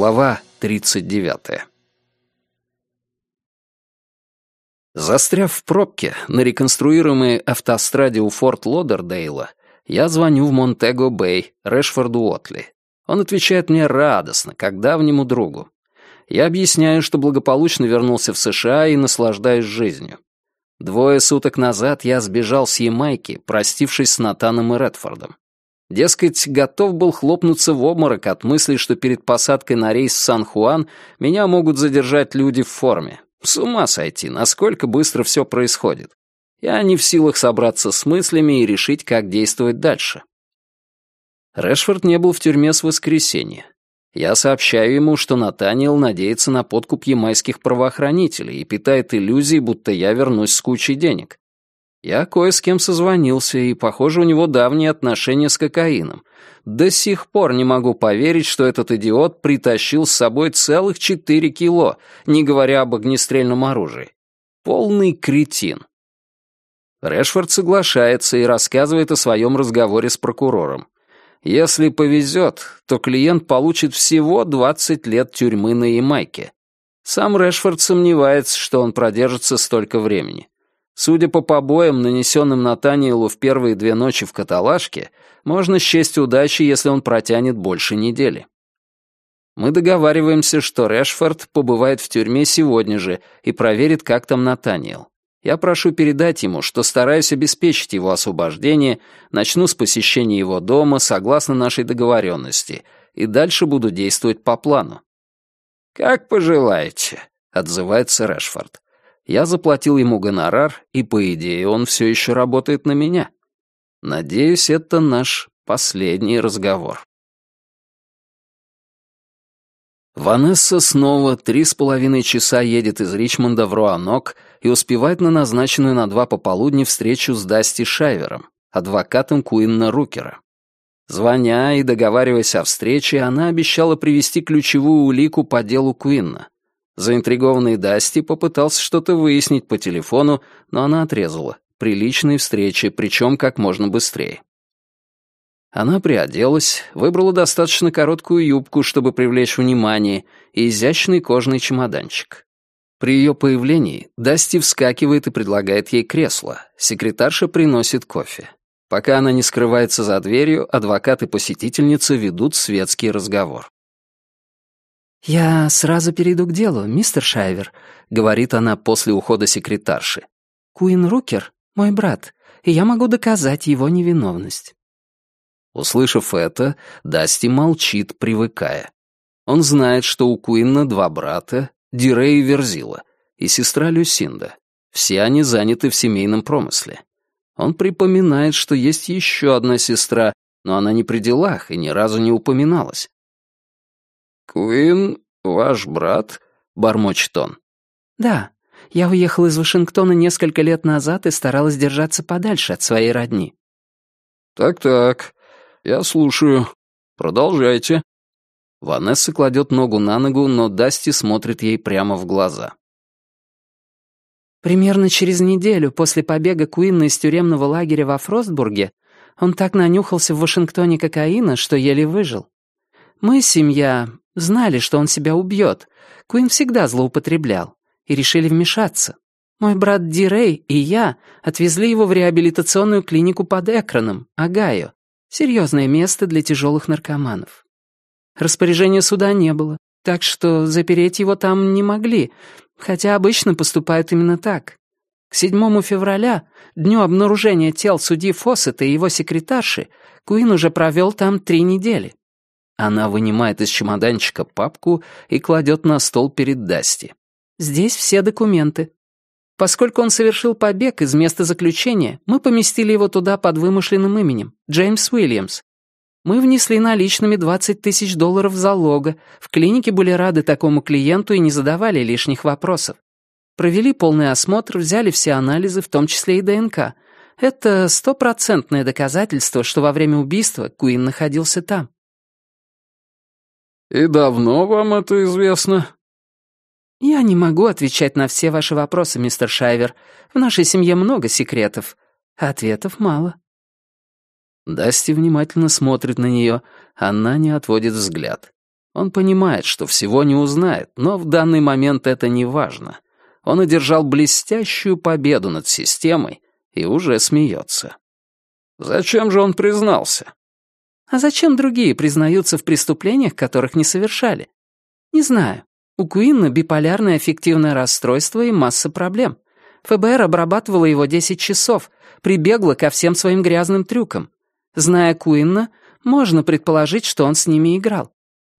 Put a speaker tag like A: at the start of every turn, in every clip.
A: Глава 39. Застряв в пробке на реконструируемой автостраде у Форт Лодердейла, я звоню в Монтего-Бэй, Решфорду Уотли. Он отвечает мне радостно, как давнему другу. Я объясняю, что благополучно вернулся в США и наслаждаюсь жизнью. Двое суток назад я сбежал с Ямайки, простившись с Натаном и Редфордом. Дескать, готов был хлопнуться в обморок от мысли, что перед посадкой на рейс в Сан-Хуан меня могут задержать люди в форме. С ума сойти, насколько быстро все происходит. Я не в силах собраться с мыслями и решить, как действовать дальше. Решфорд не был в тюрьме с воскресенья. Я сообщаю ему, что Натаниэл надеется на подкуп ямайских правоохранителей и питает иллюзии, будто я вернусь с кучей денег. Я кое с кем созвонился, и, похоже, у него давние отношения с кокаином. До сих пор не могу поверить, что этот идиот притащил с собой целых четыре кило, не говоря об огнестрельном оружии. Полный кретин. Решфорд соглашается и рассказывает о своем разговоре с прокурором. Если повезет, то клиент получит всего 20 лет тюрьмы на Ямайке. Сам Решфорд сомневается, что он продержится столько времени. Судя по побоям, нанесенным Натаниэлу в первые две ночи в каталажке, можно счесть удачи, если он протянет больше недели. Мы договариваемся, что Решфорд побывает в тюрьме сегодня же и проверит, как там Натаниэл. Я прошу передать ему, что стараюсь обеспечить его освобождение, начну с посещения его дома согласно нашей договоренности и дальше буду действовать по плану. «Как пожелаете», — отзывается Решфорд. Я заплатил ему гонорар, и, по идее, он все еще работает на меня. Надеюсь, это наш последний разговор. Ванесса снова три с половиной часа едет из Ричмонда в Руанок и успевает на назначенную на два пополудни встречу с Дасти Шайвером, адвокатом Куинна Рукера. Звоня и договариваясь о встрече, она обещала привести ключевую улику по делу Куинна. Заинтригованный Дасти попытался что-то выяснить по телефону, но она отрезала. При встрече, причем как можно быстрее. Она приоделась, выбрала достаточно короткую юбку, чтобы привлечь внимание, и изящный кожаный чемоданчик. При ее появлении Дасти вскакивает и предлагает ей кресло. Секретарша приносит кофе. Пока она не скрывается за дверью, адвокат и посетительница ведут светский разговор.
B: «Я сразу перейду к делу, мистер Шайвер», — говорит она после ухода секретарши. «Куин Рукер — мой брат, и я могу доказать его невиновность».
A: Услышав это, Дасти молчит, привыкая. Он знает, что у Куинна два брата, Дирей и Верзила, и сестра Люсинда. Все они заняты в семейном промысле. Он припоминает, что есть еще одна сестра, но она не при делах и ни разу не упоминалась. «Куин, ваш брат?» — бормочет он.
B: «Да, я уехала из Вашингтона несколько лет назад и старалась держаться подальше от своей родни».
A: «Так-так, я слушаю. Продолжайте». Ванесса кладет ногу на ногу, но Дасти смотрит ей прямо в глаза.
B: Примерно через неделю после побега Куинна из тюремного лагеря во Фростбурге он так нанюхался в Вашингтоне кокаина, что еле выжил. Мы, семья, знали, что он себя убьет. Куин всегда злоупотреблял. И решили вмешаться. Мой брат Дирей и я отвезли его в реабилитационную клинику под Акроном, Огайо. Серьезное место для тяжелых наркоманов. Распоряжения суда не было, так что запереть его там не могли, хотя обычно поступают именно так. К 7 февраля, дню обнаружения тел судьи Фоссета и его секретарши, Куин уже провел там три недели. Она вынимает из чемоданчика папку и кладет на стол перед Дасти. «Здесь все документы. Поскольку он совершил побег из места заключения, мы поместили его туда под вымышленным именем — Джеймс Уильямс. Мы внесли наличными 20 тысяч долларов залога, в клинике были рады такому клиенту и не задавали лишних вопросов. Провели полный осмотр, взяли все анализы, в том числе и ДНК. Это стопроцентное доказательство, что во время убийства Куин находился там.
A: «И давно вам это известно?»
B: «Я не могу отвечать на все ваши вопросы, мистер Шайвер. В нашей семье много секретов, а ответов мало».
A: Дасти внимательно смотрит на нее, она не отводит взгляд. Он понимает, что всего не узнает, но в данный момент это не важно. Он одержал блестящую победу над системой и уже смеется. Зачем же он признался?
B: А зачем другие признаются в преступлениях, которых не совершали? Не знаю. У Куинна биполярное аффективное расстройство и масса проблем. ФБР обрабатывало его 10 часов, прибегло ко всем своим грязным трюкам. Зная Куинна, можно предположить, что он с ними играл.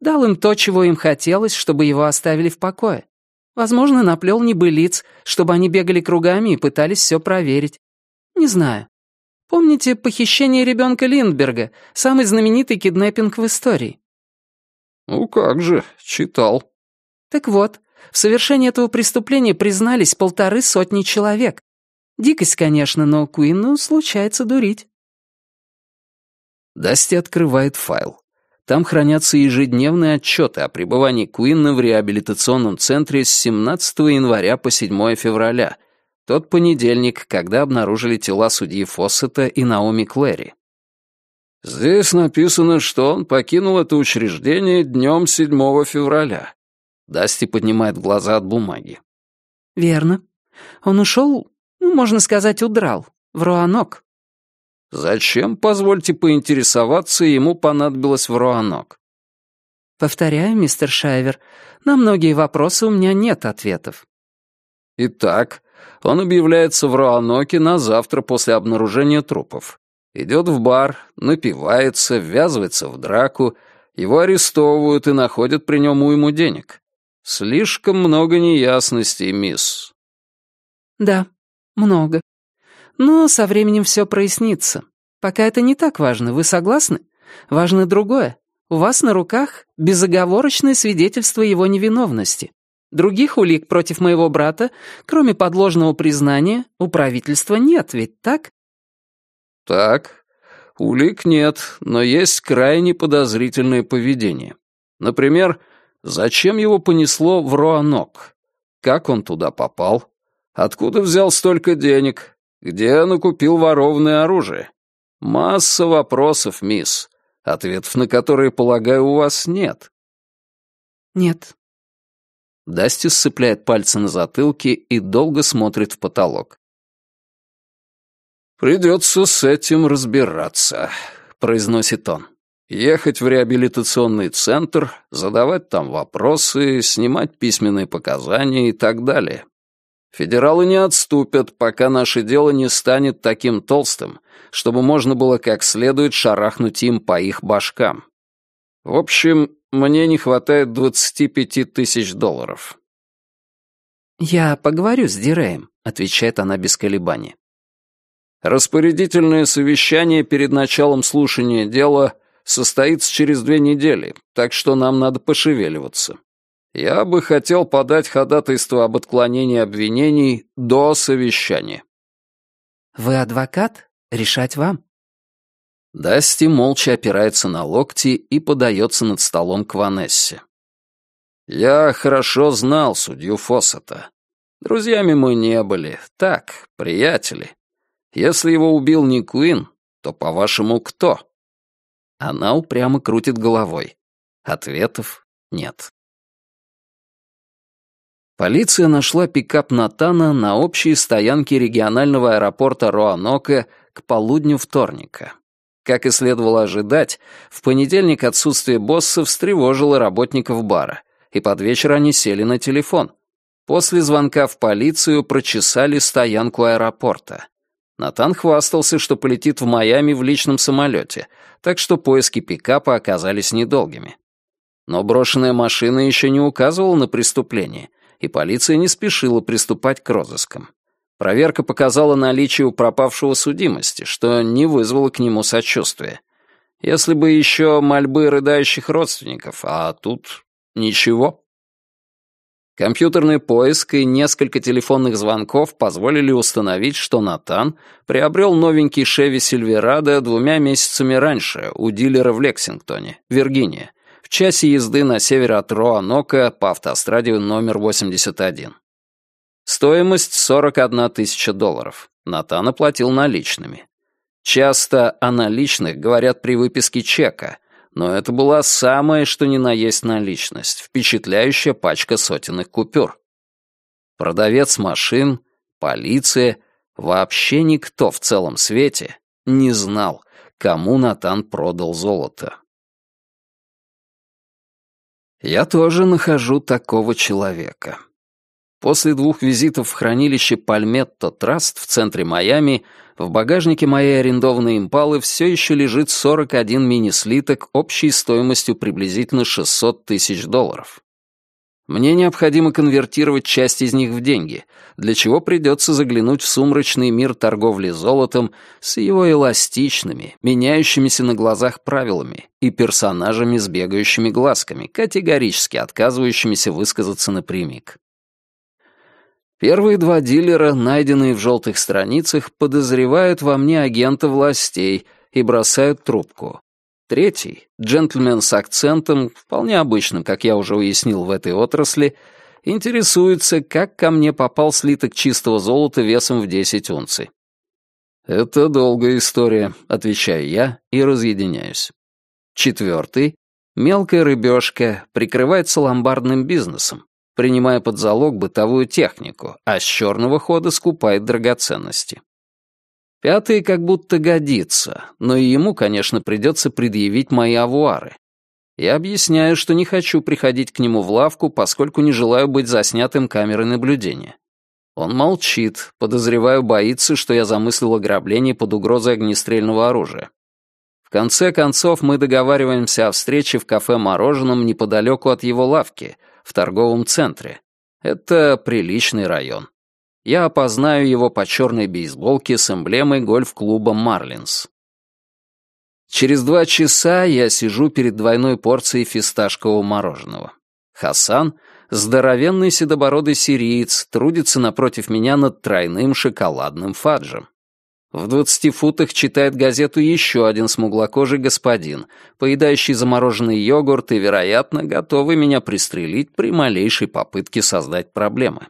B: Дал им то, чего им хотелось, чтобы его оставили в покое. Возможно, наплел небылиц, чтобы они бегали кругами и пытались все проверить. Не знаю. Помните похищение ребенка Линдберга, самый знаменитый киднеппинг в истории?
A: Ну как же, читал.
B: Так вот, в совершении этого преступления признались полторы сотни человек. Дикость, конечно, но Куинну случается дурить.
A: Дасти открывает файл. Там хранятся ежедневные отчеты о пребывании Куинна в реабилитационном центре с 17 января по 7 февраля, тот понедельник, когда обнаружили тела судьи Фоссета и Наоми Клэри. Здесь написано, что он покинул это учреждение днем 7 февраля. Дасти поднимает глаза от бумаги.
B: Верно. Он ушел, ну, можно сказать, удрал, в Руанок.
A: Зачем, позвольте поинтересоваться, ему понадобилось в Руанок?
B: Повторяю, мистер Шайвер, на многие вопросы у меня нет ответов.
A: Итак, он объявляется в Руаноке на завтра после обнаружения трупов. Идет в бар, напивается, ввязывается в драку, его арестовывают и находят при нем уйму денег. Слишком много неясностей, мисс.
B: Да, много. Но со временем все прояснится. Пока это не так важно, вы согласны? Важно другое. У вас на руках безоговорочное свидетельство его невиновности. Других улик против моего брата, кроме подложного признания, у правительства нет, ведь так?
A: Так. Улик нет, но есть крайне подозрительное поведение. Например, зачем его понесло в Роанок? Как он туда попал? Откуда взял столько денег? Где накупил ворованное оружие? Масса вопросов, мисс, ответов на которые, полагаю, у вас нет.
B: Нет.
A: Дасти сцепляет пальцы на затылке и долго смотрит в потолок. «Придется с этим разбираться», — произносит он. «Ехать в реабилитационный центр, задавать там вопросы, снимать письменные показания и так далее. Федералы не отступят, пока наше дело не станет таким толстым, чтобы можно было как следует шарахнуть им по их башкам. В общем, мне не хватает 25 тысяч долларов».
B: «Я поговорю с Диреем», — отвечает она без колебаний.
A: «Распорядительное совещание перед началом слушания дела состоится через две недели, так что нам надо пошевеливаться. Я бы хотел подать ходатайство об отклонении обвинений до совещания».
B: «Вы адвокат? Решать вам».
A: Дасти молча опирается на локти и подается над столом к Ванессе. «Я хорошо знал судью Фоссета. Друзьями мы не были. Так, приятели. Если его убил не Куин, то, по-вашему, кто?» Она упрямо крутит головой. Ответов нет. Полиция нашла пикап Натана на общей стоянке регионального аэропорта Роанока к полудню вторника. Как и следовало ожидать, в понедельник отсутствие босса встревожило работников бара, и под вечер они сели на телефон. После звонка в полицию прочесали стоянку аэропорта. Натан хвастался, что полетит в Майами в личном самолете, так что поиски пикапа оказались недолгими. Но брошенная машина еще не указывала на преступление, и полиция не спешила приступать к розыскам. Проверка показала наличие у пропавшего судимости, что не вызвало к нему сочувствия. Если бы еще мольбы рыдающих родственников, а тут ничего. Компьютерный поиск и несколько телефонных звонков позволили установить, что Натан приобрел новенький Chevy Silverado двумя месяцами раньше у дилера в Лексингтоне, Виргиния, в часе езды на север от Роанока по автостраде номер 81. Стоимость 41 тысяча долларов. Натан оплатил наличными. Часто о наличных говорят при выписке чека, но это была самая что ни на есть наличность, впечатляющая пачка сотенных купюр. Продавец машин, полиция, вообще никто в целом свете не знал, кому Натан продал золото. Я тоже нахожу такого человека. После двух визитов в хранилище Пальметто Траст в центре Майами в багажнике моей арендованной импалы все еще лежит 41 мини-слиток общей стоимостью приблизительно 600 тысяч долларов. Мне необходимо конвертировать часть из них в деньги, для чего придется заглянуть в сумрачный мир торговли золотом с его эластичными, меняющимися на глазах правилами и персонажами с бегающими глазками, категорически отказывающимися высказаться напрямик. Первые два дилера, найденные в желтых страницах, подозревают во мне агента властей и бросают трубку. Третий, джентльмен с акцентом, вполне обычным, как я уже уяснил в этой отрасли, интересуется, как ко мне попал слиток чистого золота весом в 10 унций. «Это долгая история», — отвечаю я и разъединяюсь. Четвертый, мелкая рыбешка, прикрывается ломбардным бизнесом, принимая под залог бытовую технику, а с черного хода скупает драгоценности. Пятый как будто годится, но и ему, конечно, придется предъявить мои авуары. Я объясняю, что не хочу приходить к нему в лавку, поскольку не желаю быть заснятым камерой наблюдения. Он молчит, подозреваю, боится, что я замыслил ограбление под угрозой огнестрельного оружия. В конце концов, мы договариваемся о встрече в кафе-мороженом неподалеку от его лавки, в торговом центре. Это приличный район я опознаю его по черной бейсболке с эмблемой гольф-клуба «Марлинс». Через два часа я сижу перед двойной порцией фисташкового мороженого. Хасан, здоровенный седобородый сириец, трудится напротив меня над тройным шоколадным фаджем. В двадцати футах читает газету еще один смуглокожий господин, поедающий замороженный йогурт и, вероятно, готовый меня пристрелить при малейшей попытке создать проблемы.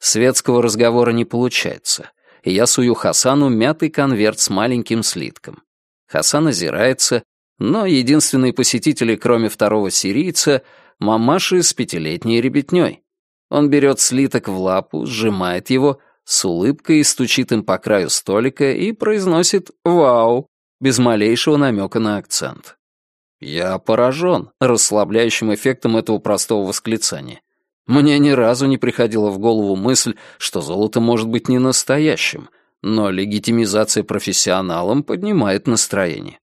A: Светского разговора не получается, и я сую Хасану мятый конверт с маленьким слитком. Хасан озирается, но единственные посетители, кроме второго сирийца, мамаши с пятилетней ребятней. Он берет слиток в лапу, сжимает его, с улыбкой стучит им по краю столика и произносит «Вау!» без малейшего намека на акцент. Я поражен расслабляющим эффектом этого простого восклицания. Мне ни разу не приходила в голову мысль, что золото может быть не настоящим, но легитимизация профессионалам поднимает настроение.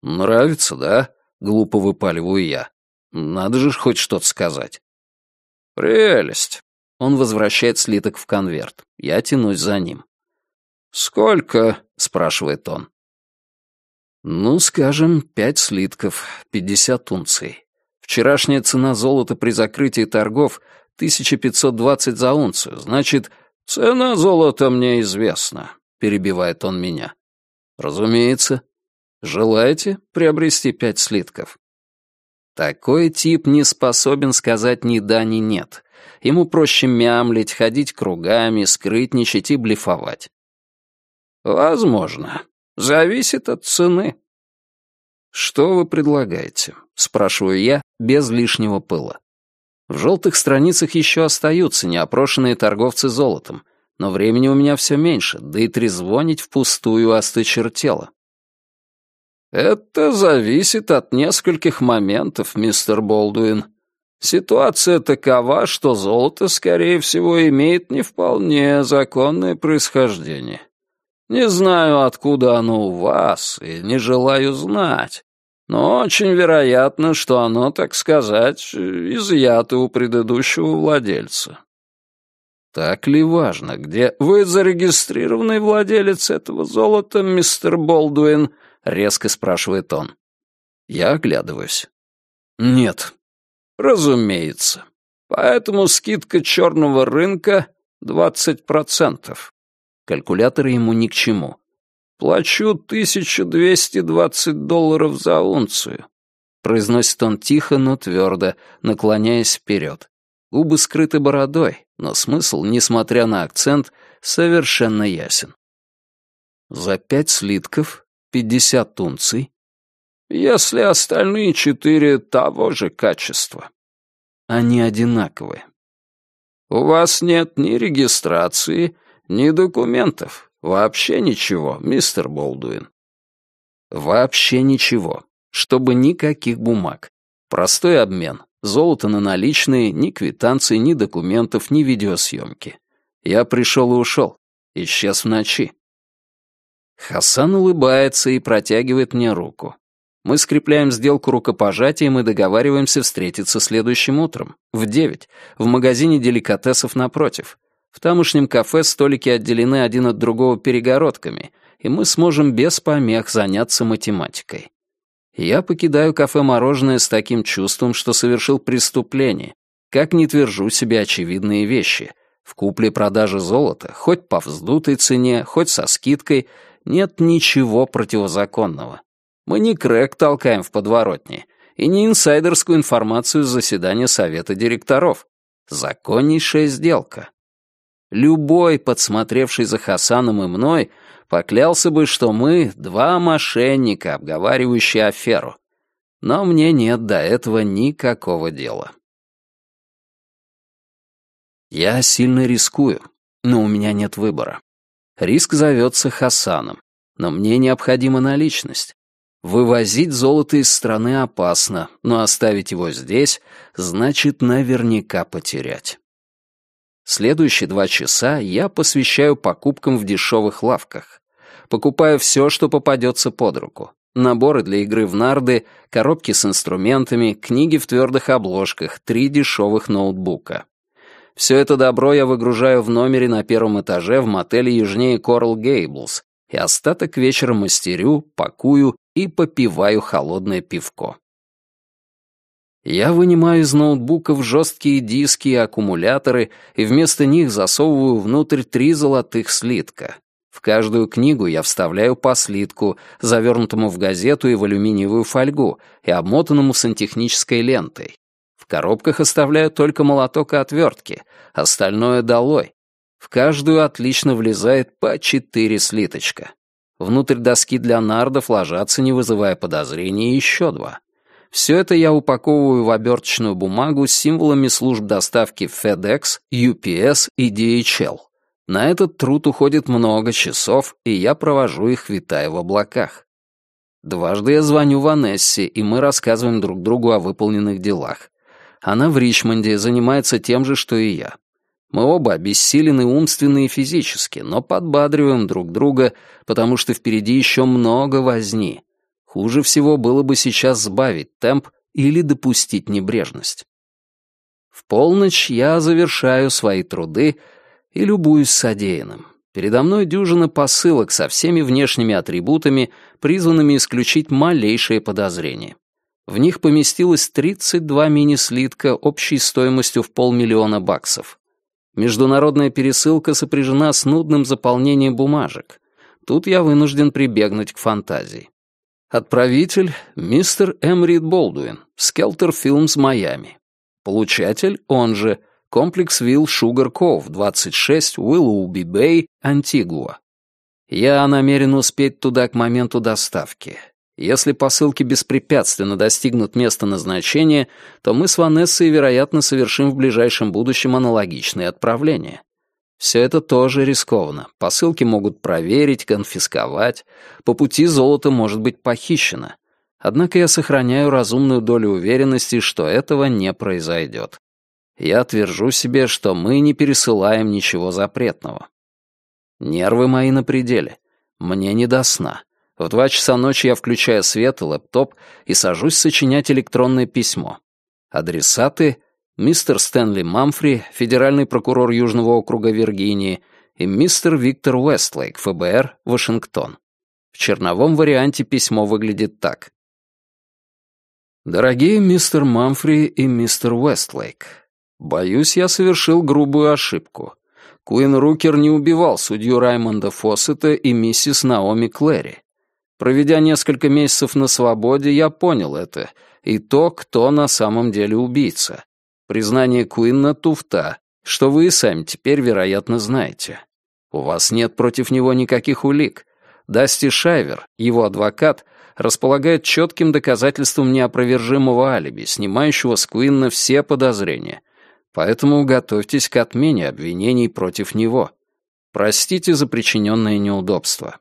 A: «Нравится, да?» — глупо выпаливаю я. «Надо же хоть что-то сказать». «Прелесть!» Он возвращает слиток в конверт. Я тянусь за ним. «Сколько?» — спрашивает он. «Ну, скажем, пять слитков, пятьдесят унций. Вчерашняя цена золота при закрытии торгов — 1520 за унцию. Значит, цена золота мне известна, — перебивает он меня. Разумеется. Желаете приобрести пять слитков? Такой тип не способен сказать ни да, ни нет. Ему проще мямлить, ходить кругами, скрытничать и блефовать. Возможно. Зависит от цены. Что вы предлагаете? Спрашиваю я, без лишнего пыла. В желтых страницах еще остаются неопрошенные торговцы золотом, но времени у меня все меньше, да и трезвонить впустую осточертело. «Это зависит от нескольких моментов, мистер Болдуин. Ситуация такова, что золото, скорее всего, имеет не вполне законное происхождение. Не знаю, откуда оно у вас, и не желаю знать. Но очень вероятно, что оно, так сказать, изъято у предыдущего владельца. Так ли важно, где вы зарегистрированный владелец этого золота, мистер Болдуин? Резко спрашивает он. Я оглядываюсь. Нет. Разумеется. Поэтому скидка черного рынка двадцать процентов. Калькуляторы ему ни к чему. «Плачу 1220 долларов за унцию», — произносит он тихо, но твердо, наклоняясь вперед. Губы скрыты бородой, но смысл, несмотря на акцент, совершенно ясен. За пять слитков, пятьдесят унций.
C: Если остальные четыре того же качества.
A: Они одинаковые.
C: У вас нет ни регистрации, ни документов. Вообще ничего, мистер Болдуин.
A: Вообще ничего. Чтобы никаких бумаг. Простой обмен. Золото на наличные, ни квитанции, ни документов, ни видеосъемки. Я пришел и ушел. Исчез в ночи. Хасан улыбается и протягивает мне руку. Мы скрепляем сделку рукопожатием и договариваемся встретиться следующим утром, в девять, в магазине деликатесов напротив. В тамошнем кафе столики отделены один от другого перегородками, и мы сможем без помех заняться математикой. Я покидаю кафе «Мороженое» с таким чувством, что совершил преступление, как не твержу себе очевидные вещи. В купле-продаже золота, хоть по вздутой цене, хоть со скидкой, нет ничего противозаконного. Мы не крэк толкаем в подворотне и не инсайдерскую информацию с заседания совета директоров. Законнейшая сделка. Любой, подсмотревший за Хасаном и мной, поклялся бы, что мы два мошенника, обговаривающие аферу. Но мне нет до этого никакого дела. Я сильно рискую, но у меня нет выбора. Риск зовется Хасаном, но мне необходима наличность. Вывозить золото из страны опасно, но оставить его здесь значит наверняка потерять. Следующие два часа я посвящаю покупкам в дешевых лавках. Покупаю все, что попадется под руку. Наборы для игры в нарды, коробки с инструментами, книги в твердых обложках, три дешевых ноутбука. Все это добро я выгружаю в номере на первом этаже в мотеле южнее Корал Гейблс, и остаток вечера мастерю, пакую и попиваю холодное пивко. Я вынимаю из ноутбуков жесткие диски и аккумуляторы и вместо них засовываю внутрь три золотых слитка. В каждую книгу я вставляю по слитку, завернутому в газету и в алюминиевую фольгу и обмотанному сантехнической лентой. В коробках оставляю только молоток и отвертки, остальное долой. В каждую отлично влезает по четыре слиточка. Внутрь доски для нардов ложатся, не вызывая подозрений, еще два. Все это я упаковываю в оберточную бумагу с символами служб доставки FedEx, UPS и DHL. На этот труд уходит много часов, и я провожу их, витая в облаках. Дважды я звоню Ванессе, и мы рассказываем друг другу о выполненных делах. Она в Ричмонде занимается тем же, что и я. Мы оба обессилены умственно и физически, но подбадриваем друг друга, потому что впереди еще много возни. Хуже всего было бы сейчас сбавить темп или допустить небрежность. В полночь я завершаю свои труды и любуюсь содеянным. Передо мной дюжина посылок со всеми внешними атрибутами, призванными исключить малейшие подозрения. В них поместилось 32 мини-слитка общей стоимостью в полмиллиона баксов. Международная пересылка сопряжена с нудным заполнением бумажек. Тут я вынужден прибегнуть к фантазии. Отправитель — мистер Эмрид Болдуин, Скелтер Филмс, Майами. Получатель, он же, комплекс вилл Шугар Ков, 26, Уиллоуби Бэй, Антигуа. Я намерен успеть туда к моменту доставки. Если посылки беспрепятственно достигнут места назначения, то мы с Ванессой, вероятно, совершим в ближайшем будущем аналогичные отправления. Все это тоже рискованно. Посылки могут проверить, конфисковать. По пути золото может быть похищено. Однако я сохраняю разумную долю уверенности, что этого не произойдет. Я твержу себе, что мы не пересылаем ничего запретного. Нервы мои на пределе. Мне не до сна. В два часа ночи я включаю свет и лэптоп и сажусь сочинять электронное письмо. Адресаты — мистер Стэнли Мамфри, федеральный прокурор Южного округа Виргинии, и мистер Виктор Уэстлейк, ФБР, Вашингтон. В черновом варианте письмо выглядит так. «Дорогие мистер Мамфри и мистер Уэстлейк, боюсь, я совершил грубую ошибку. Куин Рукер не убивал судью Раймонда Фоссета и миссис Наоми Клэри. Проведя несколько месяцев на свободе, я понял это, и то, кто на самом деле убийца. Признание Куинна — туфта, что вы и сами теперь, вероятно, знаете. У вас нет против него никаких улик. Дасти Шайвер, его адвокат, располагает четким доказательством неопровержимого алиби, снимающего с Куинна все подозрения. Поэтому готовьтесь к отмене обвинений против него. Простите за причиненное неудобство.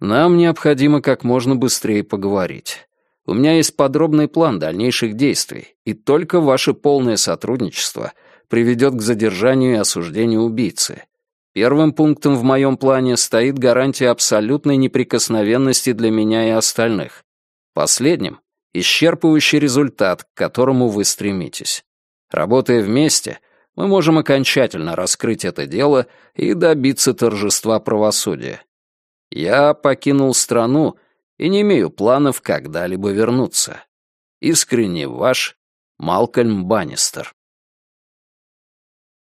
A: Нам необходимо как можно быстрее поговорить. У меня есть подробный план дальнейших действий, и только ваше полное сотрудничество приведет к задержанию и осуждению убийцы. Первым пунктом в моем плане стоит гарантия абсолютной неприкосновенности для меня и остальных. Последним — исчерпывающий результат, к которому вы стремитесь. Работая вместе, мы можем окончательно раскрыть это дело и добиться торжества правосудия. Я покинул страну и не имею планов когда-либо вернуться. Искренне ваш Малкольм Баннистер.